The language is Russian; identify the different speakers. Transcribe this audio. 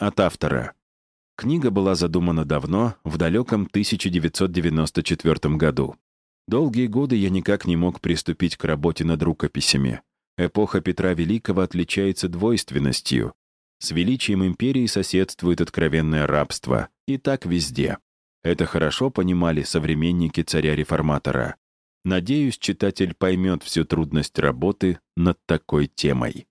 Speaker 1: От автора. Книга была задумана давно, в далеком 1994 году. Долгие годы я никак не мог приступить к работе над рукописями. Эпоха Петра Великого отличается двойственностью. С величием империи соседствует откровенное рабство. И так везде. Это хорошо понимали современники царя-реформатора. Надеюсь, читатель поймет всю трудность работы над такой темой.